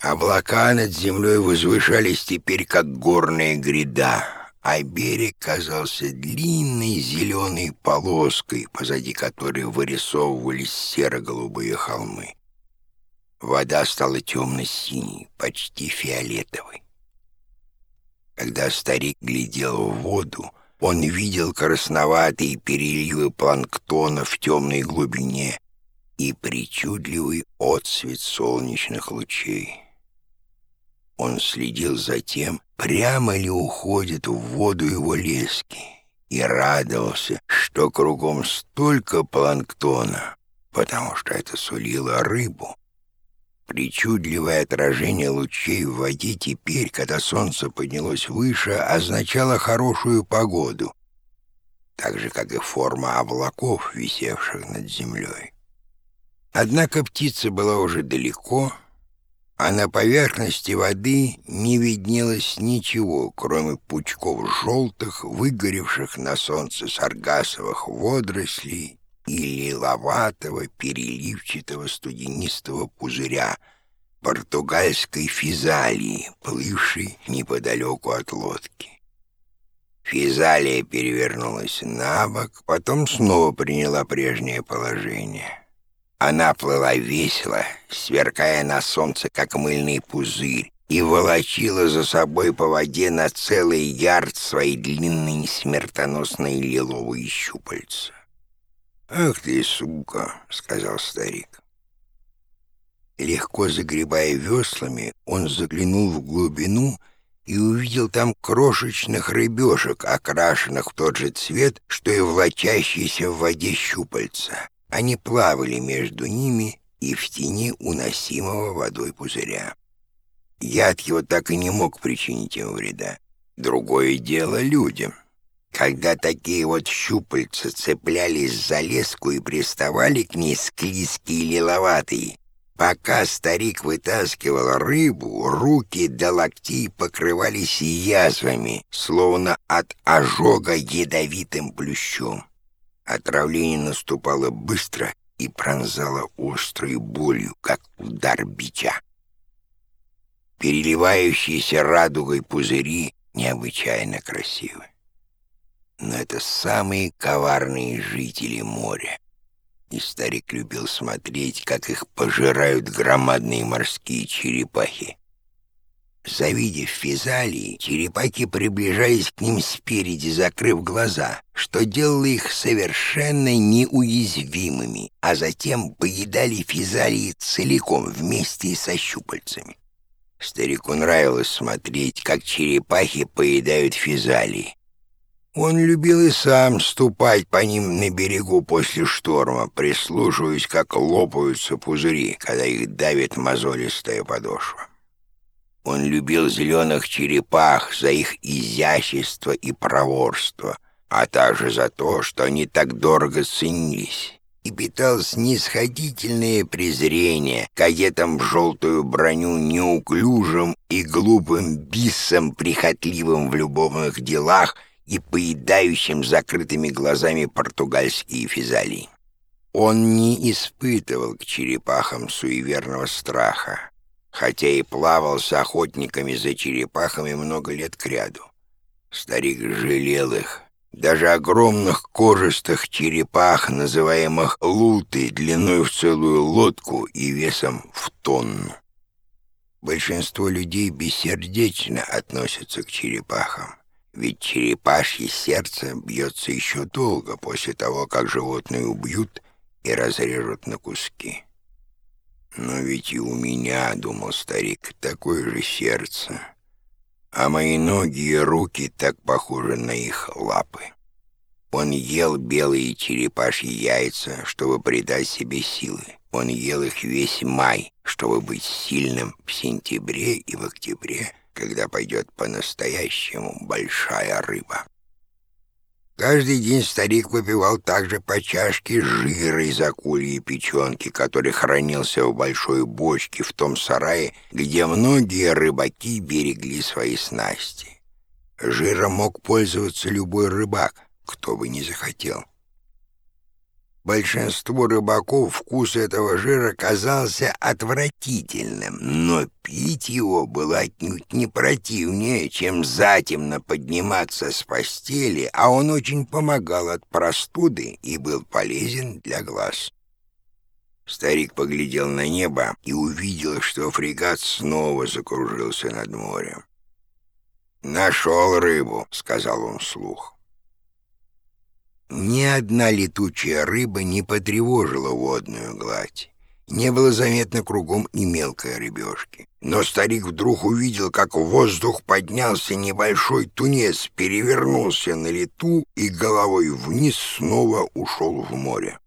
Облака над землей возвышались теперь, как горная гряда, а берег казался длинной зеленой полоской, позади которой вырисовывались серо-голубые холмы. Вода стала темно-синей, почти фиолетовой. Когда старик глядел в воду, он видел красноватые переливы планктона в темной глубине и причудливый отсвет солнечных лучей. Он следил за тем, прямо ли уходит в воду его лески, и радовался, что кругом столько планктона, потому что это сулило рыбу. Причудливое отражение лучей в воде теперь, когда солнце поднялось выше, означало хорошую погоду, так же, как и форма облаков, висевших над землей. Однако птица была уже далеко, а на поверхности воды не виднелось ничего, кроме пучков желтых, выгоревших на солнце саргасовых водорослей и лиловатого переливчатого студенистого пузыря португальской физалии, плывшей неподалеку от лодки. Физалия перевернулась на бок, потом снова приняла прежнее положение. Она плыла весело, сверкая на солнце, как мыльный пузырь, и волочила за собой по воде на целый ярд свои длинные смертоносные лиловые щупальца. «Ах ты, сука!» — сказал старик. Легко загребая веслами, он заглянул в глубину и увидел там крошечных рыбешек, окрашенных в тот же цвет, что и влачащиеся в воде щупальца. Они плавали между ними и в тени уносимого водой пузыря. Яд его так и не мог причинить им вреда. Другое дело людям. Когда такие вот щупальца цеплялись за леску и приставали к ней склизкие и лиловатые, пока старик вытаскивал рыбу, руки до локтей покрывались язвами, словно от ожога ядовитым плющом. Отравление наступало быстро и пронзало острой болью, как удар бича. Переливающиеся радугой пузыри необычайно красивы. Но это самые коварные жители моря. И старик любил смотреть, как их пожирают громадные морские черепахи. Завидев физалии, черепахи приближались к ним спереди, закрыв глаза, что делало их совершенно неуязвимыми, а затем поедали физалии целиком вместе со щупальцами. Старику нравилось смотреть, как черепахи поедают физалии. Он любил и сам ступать по ним на берегу после шторма, прислушиваясь, как лопаются пузыри, когда их давит мозолистая подошва. Он любил зеленых черепах за их изящество и проворство, а также за то, что они так дорого ценились, и питал снисходительное презрение к одетым в желтую броню неуклюжим и глупым биссам, прихотливым в любовных делах и поедающим закрытыми глазами португальские физалии. Он не испытывал к черепахам суеверного страха хотя и плавал с охотниками за черепахами много лет кряду. Старик жалел их. Даже огромных кожистых черепах, называемых луты, длиной в целую лодку и весом в тонну. Большинство людей бессердечно относятся к черепахам, ведь черепашье сердце бьется еще долго после того, как животное убьют и разрежут на куски. «Но ведь и у меня, — думал старик, — такое же сердце, а мои ноги и руки так похожи на их лапы». Он ел белые черепашьи яйца, чтобы придать себе силы. Он ел их весь май, чтобы быть сильным в сентябре и в октябре, когда пойдет по-настоящему большая рыба. Каждый день старик выпивал также по чашке жира из акульи печенки, который хранился в большой бочке в том сарае, где многие рыбаки берегли свои снасти. Жиром мог пользоваться любой рыбак, кто бы не захотел. Большинству рыбаков вкус этого жира казался отвратительным, но пить его было отнюдь не противнее, чем затемно подниматься с постели, а он очень помогал от простуды и был полезен для глаз. Старик поглядел на небо и увидел, что фрегат снова закружился над морем. «Нашел рыбу», — сказал он вслух. Ни одна летучая рыба не потревожила водную гладь. Не было заметно кругом и мелкой рыбешки. Но старик вдруг увидел, как в воздух поднялся небольшой тунец, перевернулся на лету и головой вниз снова ушел в море.